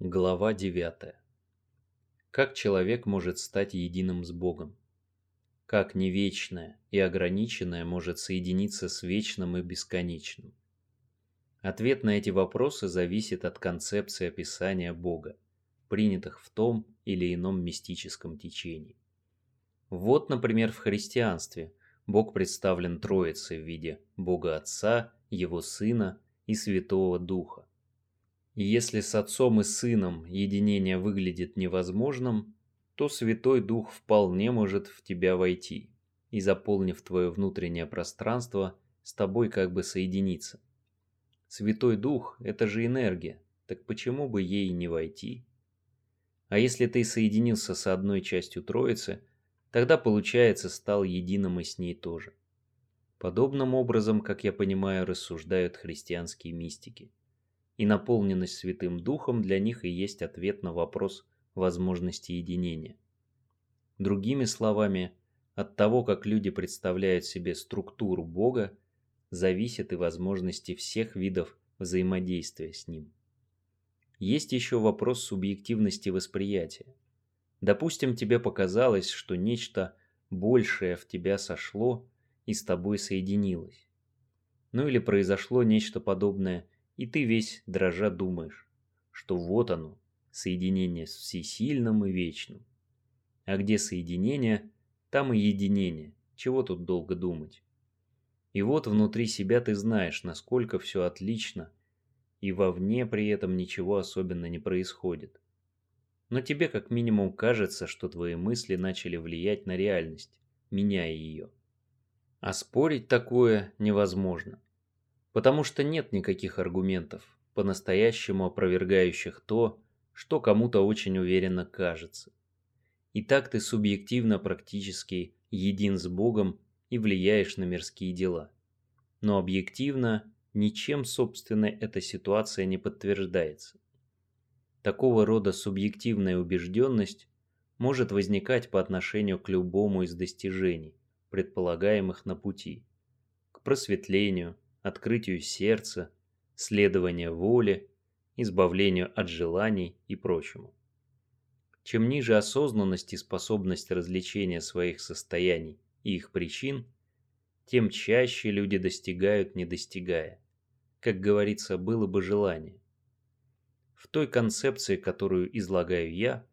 Глава 9. Как человек может стать единым с Богом? Как невечное и ограниченное может соединиться с вечным и бесконечным? Ответ на эти вопросы зависит от концепции описания Бога, принятых в том или ином мистическом течении. Вот, например, в христианстве Бог представлен Троицей в виде Бога Отца, Его Сына и Святого Духа. Если с Отцом и Сыном единение выглядит невозможным, то Святой Дух вполне может в тебя войти и, заполнив твое внутреннее пространство, с тобой как бы соединиться. Святой Дух – это же энергия, так почему бы ей не войти? А если ты соединился с одной частью Троицы, тогда, получается, стал единым и с ней тоже. Подобным образом, как я понимаю, рассуждают христианские мистики и наполненность Святым Духом для них и есть ответ на вопрос возможности единения. Другими словами, от того, как люди представляют себе структуру Бога, зависят и возможности всех видов взаимодействия с Ним. Есть еще вопрос субъективности восприятия. Допустим, тебе показалось, что нечто большее в тебя сошло и с тобой соединилось. Ну или произошло нечто подобное и ты весь дрожа думаешь, что вот оно, соединение с всесильным и вечным. А где соединение, там и единение, чего тут долго думать. И вот внутри себя ты знаешь, насколько все отлично, и вовне при этом ничего особенно не происходит. Но тебе как минимум кажется, что твои мысли начали влиять на реальность, меняя ее. А спорить такое невозможно потому что нет никаких аргументов, по-настоящему опровергающих то, что кому-то очень уверенно кажется. И так ты субъективно практически един с Богом и влияешь на мирские дела. Но объективно ничем, собственно, эта ситуация не подтверждается. Такого рода субъективная убежденность может возникать по отношению к любому из достижений, предполагаемых на пути, к просветлению, открытию сердца, следованию воле, избавлению от желаний и прочему. Чем ниже осознанность и способность развлечения своих состояний и их причин, тем чаще люди достигают, не достигая. Как говорится, было бы желание. В той концепции, которую излагаю я,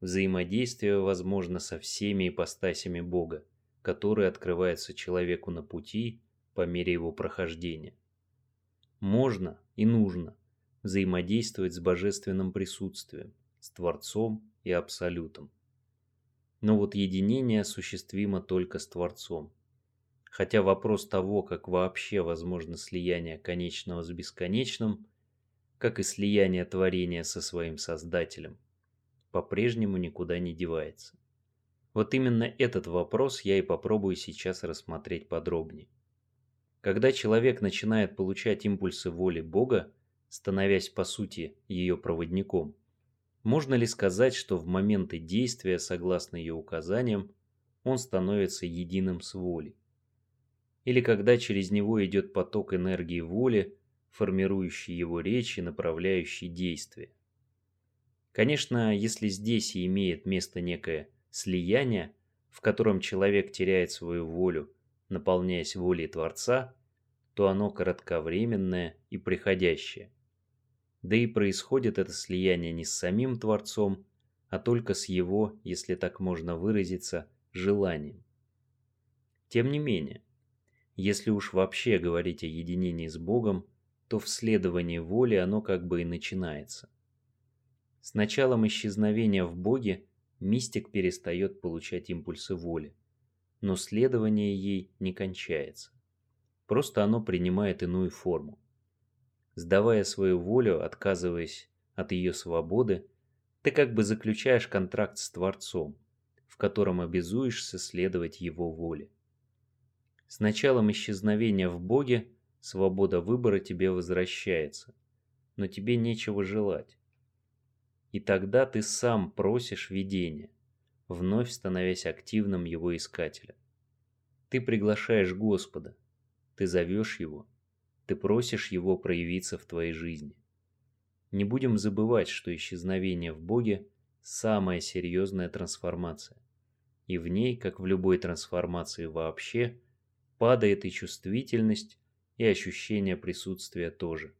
взаимодействие возможно со всеми ипостасями Бога, которые открываются человеку на пути по мере его прохождения. Можно и нужно взаимодействовать с божественным присутствием, с Творцом и Абсолютом. Но вот единение осуществимо только с Творцом. Хотя вопрос того, как вообще возможно слияние конечного с бесконечным, как и слияние творения со своим Создателем, по-прежнему никуда не девается. Вот именно этот вопрос я и попробую сейчас рассмотреть подробнее. Когда человек начинает получать импульсы воли Бога, становясь по сути ее проводником, можно ли сказать, что в моменты действия, согласно ее указаниям, он становится единым с волей? Или когда через него идет поток энергии воли, формирующий его речь и направляющий действия? Конечно, если здесь и имеет место некое слияние, в котором человек теряет свою волю наполняясь волей Творца, то оно кратковременное и приходящее. Да и происходит это слияние не с самим Творцом, а только с его, если так можно выразиться, желанием. Тем не менее, если уж вообще говорить о единении с Богом, то в следовании воли оно как бы и начинается. С началом исчезновения в Боге мистик перестает получать импульсы воли но следование ей не кончается. Просто оно принимает иную форму. Сдавая свою волю, отказываясь от ее свободы, ты как бы заключаешь контракт с Творцом, в котором обязуешься следовать его воле. С началом исчезновения в Боге свобода выбора тебе возвращается, но тебе нечего желать. И тогда ты сам просишь видения, вновь становясь активным его искателем. Ты приглашаешь Господа, ты зовешь Его, ты просишь Его проявиться в твоей жизни. Не будем забывать, что исчезновение в Боге – самая серьезная трансформация. И в ней, как в любой трансформации вообще, падает и чувствительность, и ощущение присутствия тоже.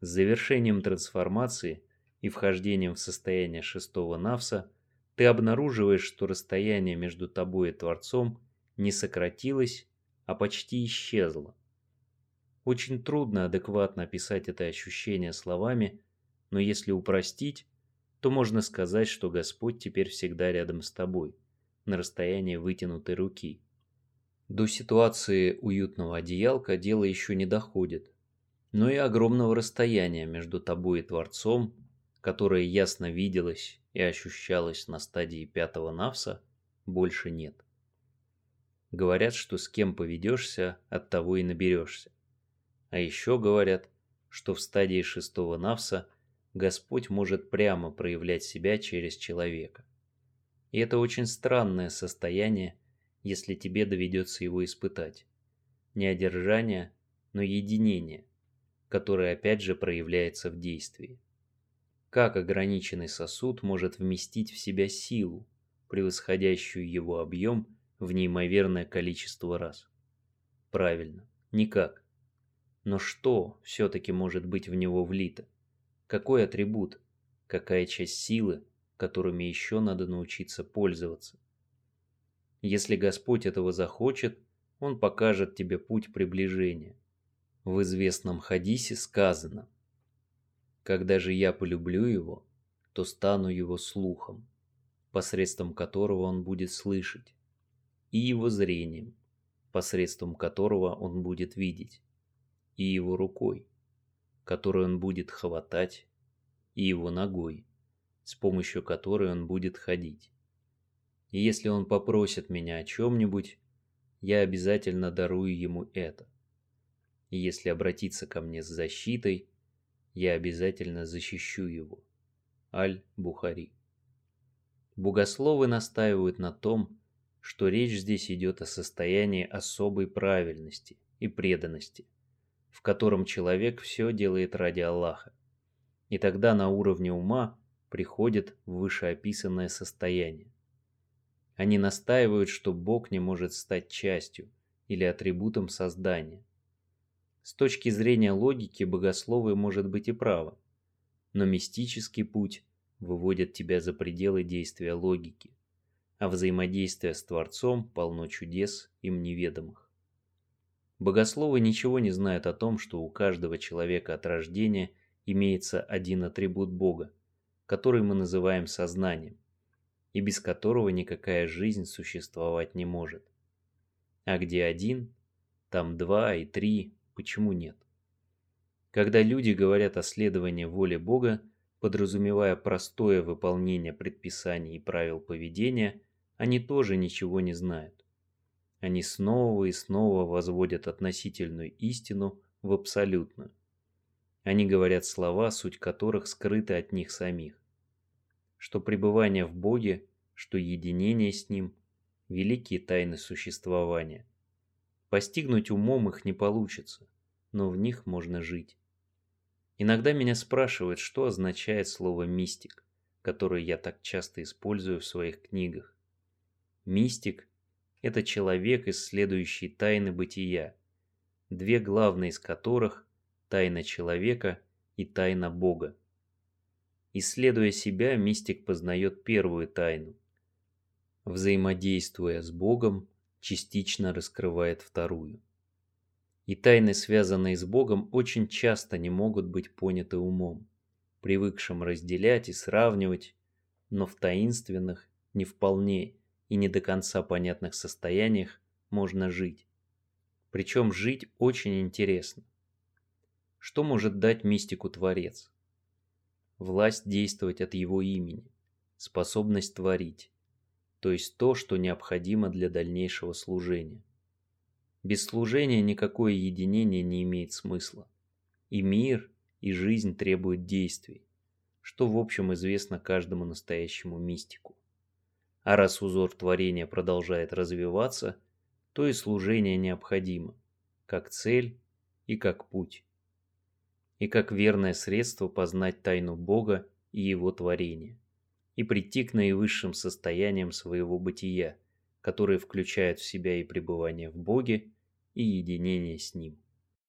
С завершением трансформации и вхождением в состояние шестого навса ты обнаруживаешь, что расстояние между тобой и Творцом не сократилось, а почти исчезло. Очень трудно адекватно описать это ощущение словами, но если упростить, то можно сказать, что Господь теперь всегда рядом с тобой, на расстоянии вытянутой руки. До ситуации уютного одеялка дело еще не доходит, но и огромного расстояния между тобой и Творцом, которое ясно виделось и ощущалось на стадии пятого навса, больше нет. Говорят, что с кем поведешься, от того и наберешься. А еще говорят, что в стадии шестого навса Господь может прямо проявлять себя через человека. И это очень странное состояние, если тебе доведется его испытать. Не одержание, но единение, которое опять же проявляется в действии. Как ограниченный сосуд может вместить в себя силу, превосходящую его объем в неимоверное количество раз? Правильно, никак. Но что все-таки может быть в него влито? Какой атрибут? Какая часть силы, которыми еще надо научиться пользоваться? Если Господь этого захочет, Он покажет тебе путь приближения. В известном хадисе сказано «Когда же я полюблю его, то стану его слухом, посредством которого он будет слышать, и его зрением, посредством которого он будет видеть и его рукой, которую он будет хватать, и его ногой, с помощью которой он будет ходить. И если он попросит меня о чем-нибудь, я обязательно дарую ему это. И если обратиться ко мне с защитой, я обязательно защищу его. Аль-Бухари. Богословы настаивают на том, что речь здесь идет о состоянии особой правильности и преданности, в котором человек все делает ради Аллаха. И тогда на уровне ума приходит вышеописанное состояние. Они настаивают, что Бог не может стать частью или атрибутом создания. С точки зрения логики богословы может быть и право, но мистический путь выводит тебя за пределы действия логики, а взаимодействие с Творцом полно чудес им неведомых. Богословы ничего не знают о том, что у каждого человека от рождения имеется один атрибут Бога, который мы называем сознанием, и без которого никакая жизнь существовать не может. А где один, там два и три, почему нет? Когда люди говорят о следовании воле Бога, подразумевая простое выполнение предписаний и правил поведения, они тоже ничего не знают. Они снова и снова возводят относительную истину в абсолютную. Они говорят слова, суть которых скрыты от них самих. Что пребывание в Боге, что единение с Ним – великие тайны существования. Постигнуть умом их не получится, но в них можно жить. Иногда меня спрашивают, что означает слово «мистик», которое я так часто использую в своих книгах. Мистик это человек, исследующий тайны бытия, две главные из которых – тайна человека и тайна Бога. Исследуя себя, мистик познает первую тайну. Взаимодействуя с Богом, частично раскрывает вторую. И тайны, связанные с Богом, очень часто не могут быть поняты умом, привыкшим разделять и сравнивать, но в таинственных не вполне и не до конца понятных состояниях можно жить. Причем жить очень интересно. Что может дать мистику Творец? Власть действовать от его имени, способность творить, то есть то, что необходимо для дальнейшего служения. Без служения никакое единение не имеет смысла. И мир, и жизнь требуют действий, что в общем известно каждому настоящему мистику. А раз узор творения продолжает развиваться, то и служение необходимо, как цель и как путь. и как верное средство познать тайну Бога и Его творения, и прийти к наивысшим состояниям своего бытия, которые включают в себя и пребывание в Боге, и единение с Ним.